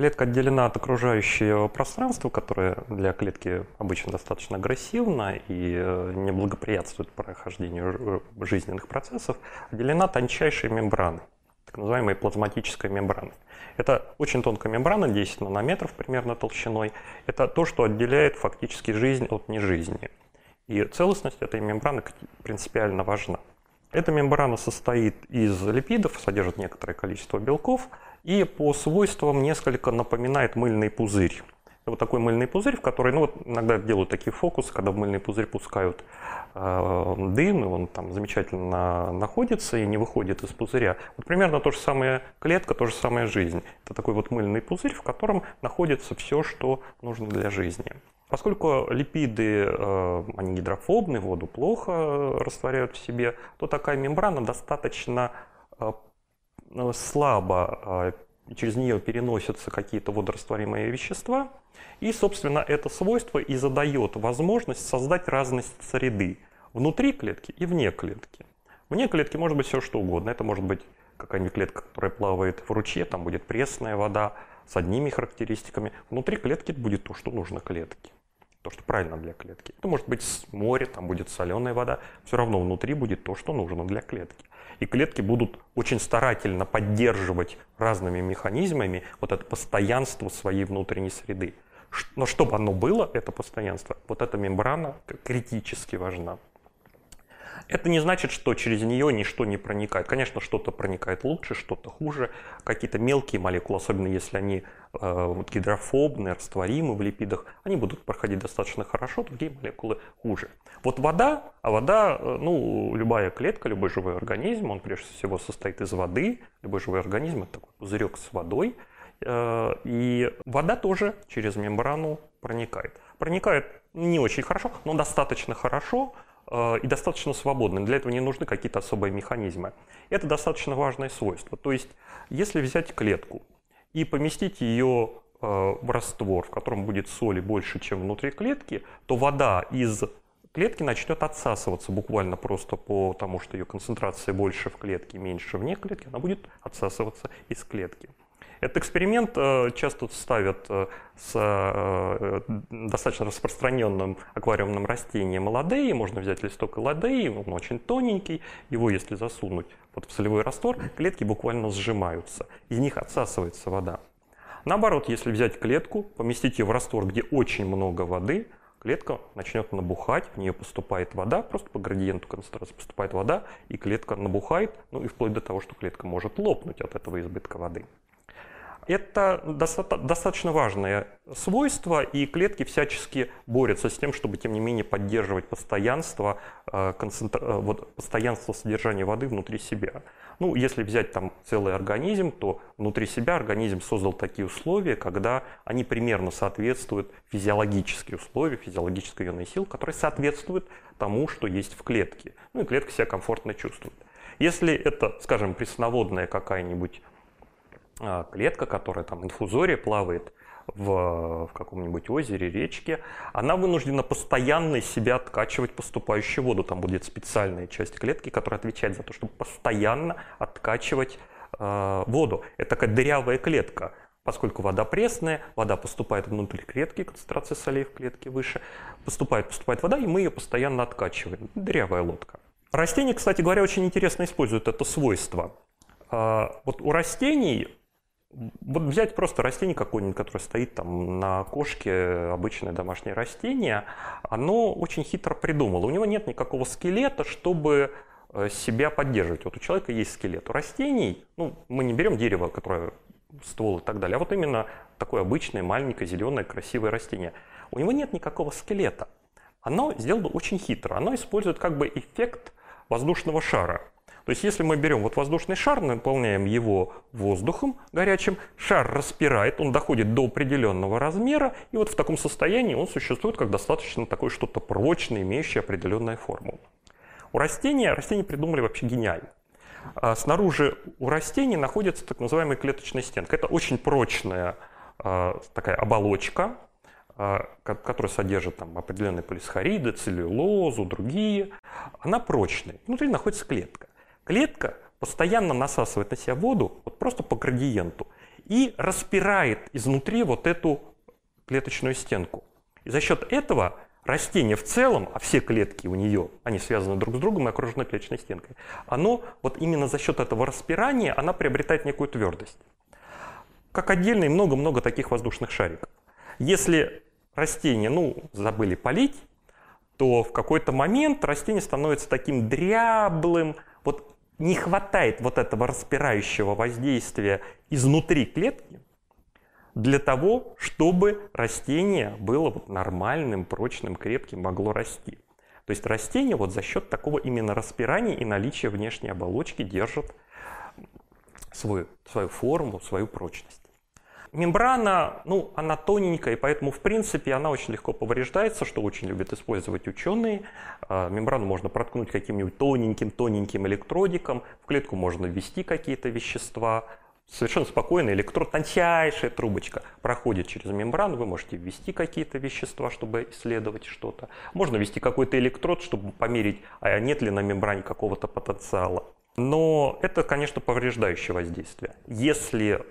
клетка отделена от окружающего пространства, которое для клетки обычно достаточно агрессивно и э, не благоприятствует прохождению жизненных процессов, отделена тончайшей мембраной, так называемой плазматической мембраной. Это очень тонкая мембрана, 10 нанометров примерно толщиной. Это то, что отделяет фактически жизнь от нежизни. И целостность этой мембраны принципиально важна. Эта мембрана состоит из липидов, содержит некоторое количество белков и по свойствам несколько напоминает мыльный пузырь. Вот такой мыльный пузырь, в который, ну вот иногда делают такие фокусы, когда в мыльный пузырь пускают э, дым, и он там замечательно находится и не выходит из пузыря. Вот примерно то же самое клетка, то же самое жизнь. Это такой вот мыльный пузырь, в котором находится все, что нужно для жизни. Поскольку липиды, э, они гидрофобны, воду плохо растворяют в себе, то такая мембрана достаточно э, слабо, э, через нее переносятся какие-то водорастворимые вещества, и, собственно, это свойство и задает возможность создать разность среды внутри клетки и вне клетки. Вне клетки может быть все что угодно. Это может быть какая-нибудь клетка, которая плавает в ручье, там будет пресная вода с одними характеристиками. Внутри клетки будет то, что нужно клетке то, что правильно для клетки. Это может быть море, там будет соленая вода, все равно внутри будет то, что нужно для клетки. И клетки будут очень старательно поддерживать разными механизмами вот это постоянство своей внутренней среды. Но чтобы оно было, это постоянство, вот эта мембрана критически важна. Это не значит, что через нее ничто не проникает. Конечно, что-то проникает лучше, что-то хуже. Какие-то мелкие молекулы, особенно если они э, вот, гидрофобные, растворимы в липидах, они будут проходить достаточно хорошо, другие молекулы хуже. Вот вода, а вода, э, ну, любая клетка, любой живой организм, он прежде всего состоит из воды. Любой живой организм – это такой пузырек с водой. Э, и вода тоже через мембрану проникает. Проникает не очень хорошо, но достаточно хорошо – и достаточно свободным. Для этого не нужны какие-то особые механизмы. Это достаточно важное свойство. То есть, если взять клетку и поместить ее э, в раствор, в котором будет соли больше, чем внутри клетки, то вода из клетки начнет отсасываться буквально просто потому, что ее концентрация больше в клетке, меньше вне клетки, она будет отсасываться из клетки. Этот эксперимент э, часто ставят э, с э, достаточно распространенным аквариумным растением ладеи. Можно взять листок ладеи, он очень тоненький. Его, если засунуть вот в солевой раствор, клетки буквально сжимаются. Из них отсасывается вода. Наоборот, если взять клетку, поместить ее в раствор, где очень много воды, клетка начнет набухать, в нее поступает вода, просто по градиенту концентрации поступает вода, и клетка набухает, ну и вплоть до того, что клетка может лопнуть от этого избытка воды. Это достаточно важное свойство, и клетки всячески борются с тем, чтобы, тем не менее, поддерживать постоянство, э, концентра... Э, вот, постоянство содержания воды внутри себя. Ну, если взять там целый организм, то внутри себя организм создал такие условия, когда они примерно соответствуют физиологические условия, физиологической ионной силы, которые соответствуют тому, что есть в клетке. Ну и клетка себя комфортно чувствует. Если это, скажем, пресноводная какая-нибудь клетка, которая там инфузория плавает в, в каком-нибудь озере, речке, она вынуждена постоянно из себя откачивать поступающую воду. Там будет специальная часть клетки, которая отвечает за то, чтобы постоянно откачивать э, воду. Это такая дырявая клетка. Поскольку вода пресная, вода поступает внутрь клетки, концентрация солей в клетке выше, поступает, поступает вода, и мы ее постоянно откачиваем. Дырявая лодка. Растения, кстати говоря, очень интересно используют это свойство. А, вот у растений вот взять просто растение какое-нибудь, которое стоит там на кошке, обычное домашнее растение, оно очень хитро придумало. У него нет никакого скелета, чтобы э, себя поддерживать. Вот у человека есть скелет. У растений, ну, мы не берем дерево, которое ствол и так далее, а вот именно такое обычное, маленькое, зеленое, красивое растение. У него нет никакого скелета. Оно сделано очень хитро. Оно использует как бы эффект воздушного шара. То есть если мы берем вот воздушный шар, наполняем его воздухом горячим, шар распирает, он доходит до определенного размера, и вот в таком состоянии он существует как достаточно такое что-то прочное, имеющее определенную форму. У растения, растения придумали вообще гениально. А снаружи у растений находится так называемая клеточная стенка. Это очень прочная а, такая оболочка, а, которая содержит там, определенные полисахариды, целлюлозу, другие. Она прочная. Внутри находится клетка. Клетка постоянно насасывает на себя воду вот просто по градиенту. и распирает изнутри вот эту клеточную стенку. И за счет этого растение в целом, а все клетки у нее, они связаны друг с другом и окружены клеточной стенкой, оно вот именно за счет этого распирания, она приобретает некую твердость. Как отдельно много-много таких воздушных шариков. Если растение, ну, забыли полить, то в какой-то момент растение становится таким дряблым, вот не хватает вот этого распирающего воздействия изнутри клетки, для того, чтобы растение было вот нормальным, прочным, крепким, могло расти. То есть растение вот за счет такого именно распирания и наличия внешней оболочки держит свою, свою форму, свою прочность. Мембрана, ну, она тоненькая, поэтому, в принципе, она очень легко повреждается, что очень любят использовать ученые. А, мембрану можно проткнуть каким-нибудь тоненьким-тоненьким электродиком, в клетку можно ввести какие-то вещества, совершенно спокойно электрод, тончайшая трубочка проходит через мембрану, вы можете ввести какие-то вещества, чтобы исследовать что-то. Можно ввести какой-то электрод, чтобы померить, а нет ли на мембране какого-то потенциала. Но это, конечно, повреждающее воздействие. Если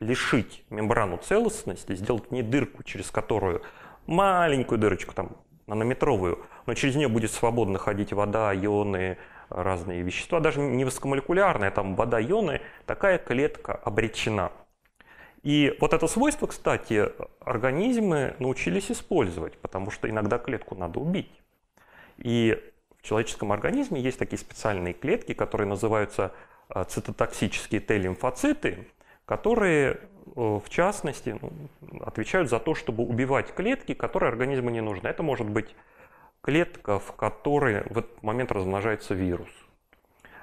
лишить мембрану целостности, сделать в ней дырку, через которую маленькую дырочку, там, нанометровую, но через нее будет свободно ходить вода, ионы, разные вещества, даже не высокомолекулярные, там вода, ионы, такая клетка обречена. И вот это свойство, кстати, организмы научились использовать, потому что иногда клетку надо убить. И в человеческом организме есть такие специальные клетки, которые называются а, цитотоксические Т-лимфоциты, которые, э, в частности, ну, отвечают за то, чтобы убивать клетки, которые организму не нужны. Это может быть клетка, в которой в этот момент размножается вирус.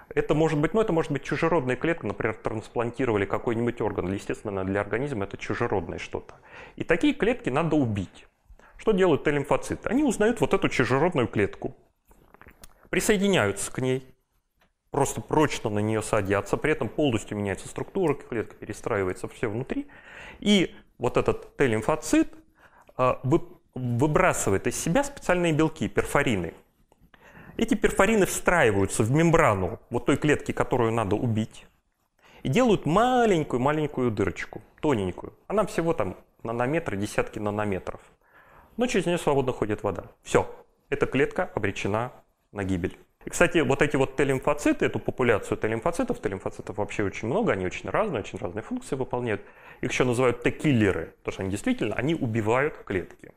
Это может быть, ну, это может быть чужеродная клетка, например, трансплантировали какой-нибудь орган. Естественно, для организма это чужеродное что-то. И такие клетки надо убить. Что делают Т-лимфоциты? Они узнают вот эту чужеродную клетку, присоединяются к ней, просто прочно на нее садятся, при этом полностью меняется структура, клетка перестраивается все внутри. И вот этот Т-лимфоцит а, выбрасывает из себя специальные белки, перфорины. Эти перфорины встраиваются в мембрану вот той клетки, которую надо убить, и делают маленькую-маленькую дырочку, тоненькую. Она всего там нанометры, десятки нанометров. Но через нее свободно ходит вода. Все, эта клетка обречена на гибель. И, кстати, вот эти вот Т-лимфоциты, эту популяцию Т-лимфоцитов, Т-лимфоцитов вообще очень много, они очень разные, очень разные функции выполняют. Их еще называют Т-киллеры, потому что они действительно, они убивают клетки.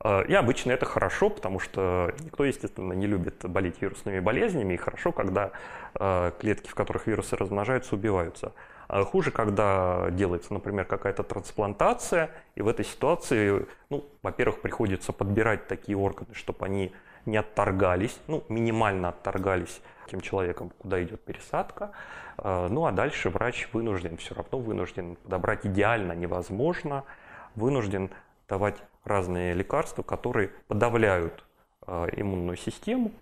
А, и обычно это хорошо, потому что никто, естественно, не любит болеть вирусными болезнями, и хорошо, когда а, клетки, в которых вирусы размножаются, убиваются. А хуже, когда делается, например, какая-то трансплантация, и в этой ситуации, ну, во-первых, приходится подбирать такие органы, чтобы они не отторгались, ну, минимально отторгались тем человеком, куда идет пересадка. Ну, а дальше врач вынужден, все равно вынужден подобрать идеально невозможно, вынужден давать разные лекарства, которые подавляют э, иммунную систему,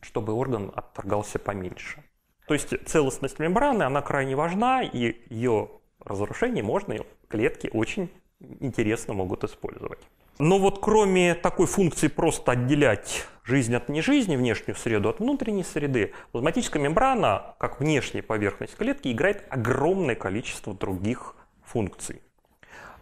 чтобы орган отторгался поменьше. То есть целостность мембраны, она крайне важна, и ее разрушение можно, клетки очень интересно могут использовать. Но вот кроме такой функции просто отделять жизнь от нежизни, внешнюю среду от внутренней среды, плазматическая мембрана, как внешняя поверхность клетки, играет огромное количество других функций.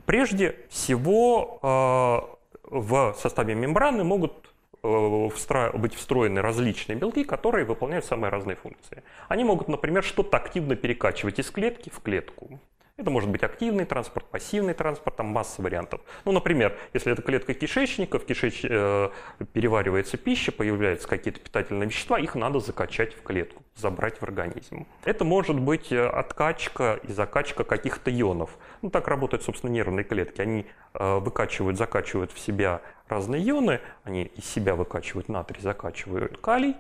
Прежде всего э, в составе мембраны могут э, быть встроены различные белки, которые выполняют самые разные функции. Они могут, например, что-то активно перекачивать из клетки в клетку. Это может быть активный транспорт, пассивный транспорт, там масса вариантов. Ну, например, если это клетка кишечника, в кишеч... э, переваривается пища, появляются какие-то питательные вещества, их надо закачать в клетку, забрать в организм. Это может быть э, откачка и закачка каких-то ионов. Ну, так работают, собственно, нервные клетки. Они э, выкачивают, закачивают в себя разные ионы, они из себя выкачивают натрий, закачивают калий,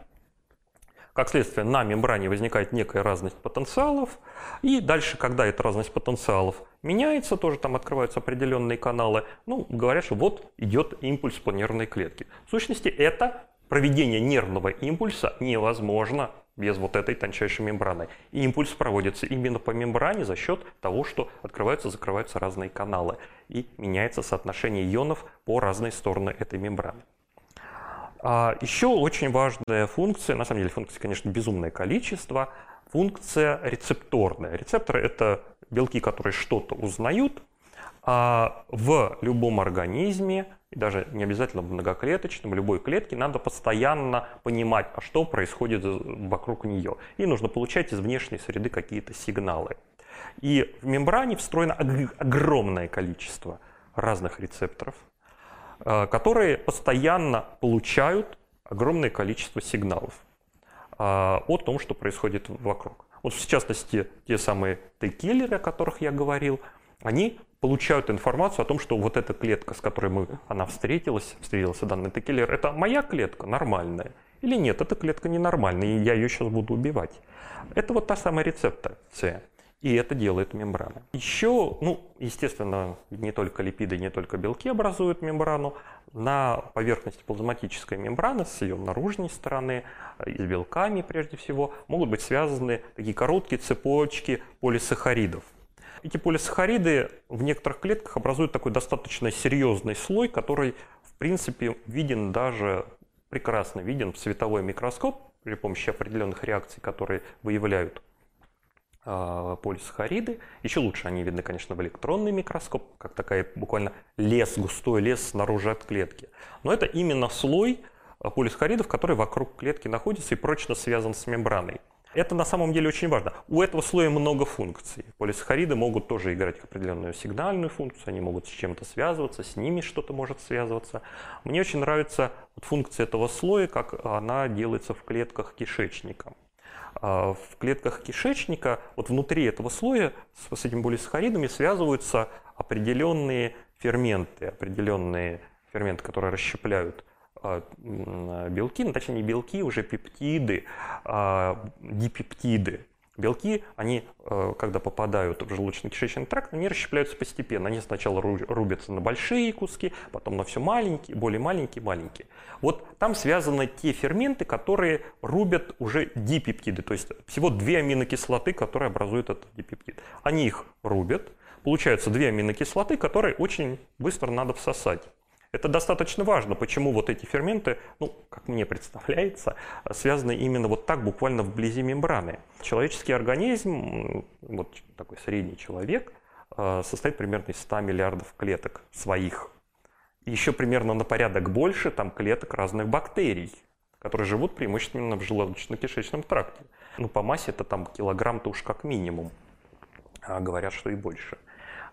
как следствие, на мембране возникает некая разность потенциалов, и дальше, когда эта разность потенциалов меняется, тоже там открываются определенные каналы, ну, говорят, что вот идет импульс по нервной клетке. В сущности, это проведение нервного импульса невозможно без вот этой тончайшей мембраны. И импульс проводится именно по мембране за счет того, что открываются, закрываются разные каналы и меняется соотношение ионов по разные стороны этой мембраны. А еще очень важная функция, на самом деле функций, конечно, безумное количество, функция рецепторная. Рецепторы – это белки, которые что-то узнают, а в любом организме, и даже не обязательно многоклеточном, любой клетке, надо постоянно понимать, а что происходит вокруг нее. И нужно получать из внешней среды какие-то сигналы. И в мембране встроено огромное количество разных рецепторов, которые постоянно получают огромное количество сигналов э, о том, что происходит вокруг. Вот в частности, те самые Т-киллеры, о которых я говорил, они получают информацию о том, что вот эта клетка, с которой мы, она встретилась, встретился данный Т-киллер, это моя клетка нормальная, или нет, эта клетка ненормальная, и я ее сейчас буду убивать. Это вот та самая рецепция. И это делает мембрана. Еще, ну, естественно, не только липиды, не только белки образуют мембрану. На поверхности плазматической мембраны с ее наружной стороны и с белками прежде всего могут быть связаны такие короткие цепочки полисахаридов. Эти полисахариды в некоторых клетках образуют такой достаточно серьезный слой, который, в принципе, виден даже прекрасно виден в световой микроскоп при помощи определенных реакций, которые выявляют э, полисахариды. Еще лучше они видны, конечно, в электронный микроскоп, как такая буквально лес, густой лес снаружи от клетки. Но это именно слой а, полисахаридов, который вокруг клетки находится и прочно связан с мембраной. Это на самом деле очень важно. У этого слоя много функций. Полисахариды могут тоже играть определенную сигнальную функцию, они могут с чем-то связываться, с ними что-то может связываться. Мне очень нравится функция этого слоя, как она делается в клетках кишечника. А, в клетках кишечника, вот внутри этого слоя с, этими полисахаридами связываются определенные ферменты, определенные ферменты, которые расщепляют а, белки, ну, точнее не белки, уже пептиды, а, дипептиды. Белки, они, э, когда попадают в желудочно-кишечный тракт, они расщепляются постепенно. Они сначала рубятся на большие куски, потом на все маленькие, более маленькие, маленькие. Вот там связаны те ферменты, которые рубят уже дипептиды, то есть всего две аминокислоты, которые образуют этот дипептид. Они их рубят, получаются две аминокислоты, которые очень быстро надо всосать. Это достаточно важно, почему вот эти ферменты, ну, как мне представляется, связаны именно вот так, буквально вблизи мембраны. Человеческий организм, вот такой средний человек, э, состоит примерно из 100 миллиардов клеток своих. Еще примерно на порядок больше там клеток разных бактерий, которые живут преимущественно в желудочно-кишечном тракте. Ну, по массе это там килограмм-то уж как минимум. А говорят, что и больше.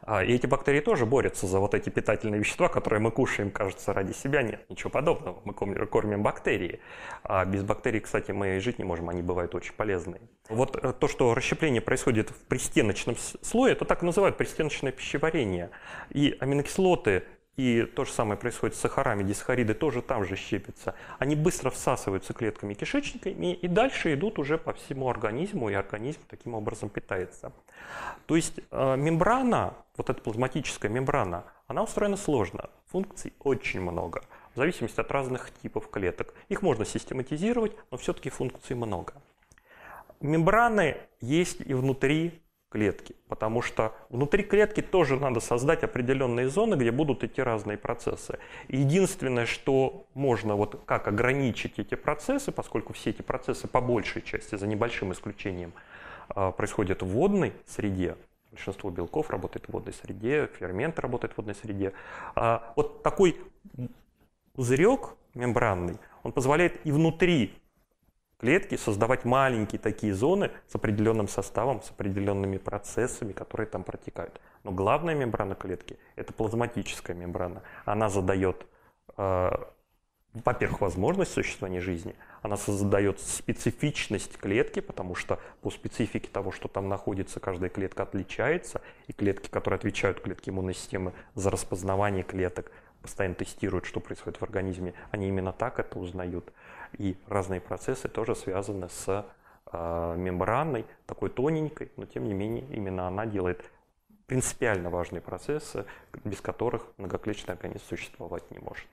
А, и эти бактерии тоже борются за вот эти питательные вещества, которые мы кушаем, кажется, ради себя. Нет, ничего подобного. Мы кормим бактерии. А без бактерий, кстати, мы жить не можем, они бывают очень полезные. Вот э, то, что расщепление происходит в пристеночном слое, это так называют пристеночное пищеварение. И аминокислоты и то же самое происходит с сахарами, дисахариды тоже там же щепятся. Они быстро всасываются клетками кишечника и, и дальше идут уже по всему организму, и организм таким образом питается. То есть э, мембрана, вот эта плазматическая мембрана, она устроена сложно. Функций очень много, в зависимости от разных типов клеток. Их можно систематизировать, но все-таки функций много. Мембраны есть и внутри клетки, потому что внутри клетки тоже надо создать определенные зоны, где будут идти разные процессы. единственное, что можно, вот как ограничить эти процессы, поскольку все эти процессы по большей части, за небольшим исключением, а, происходят в водной среде, большинство белков работает в водной среде, фермент работает в водной среде. А вот такой пузырек мембранный, он позволяет и внутри клетки создавать маленькие такие зоны с определенным составом, с определенными процессами, которые там протекают. Но главная мембрана клетки – это плазматическая мембрана. Она задает, э, во-первых, возможность существования жизни, она создает специфичность клетки, потому что по специфике того, что там находится, каждая клетка отличается, и клетки, которые отвечают клетки иммунной системы за распознавание клеток, постоянно тестируют, что происходит в организме, они именно так это узнают. И разные процессы тоже связаны с э, мембраной, такой тоненькой, но тем не менее именно она делает принципиально важные процессы, без которых многоклеточный организм существовать не может.